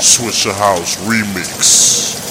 Swisher House remix.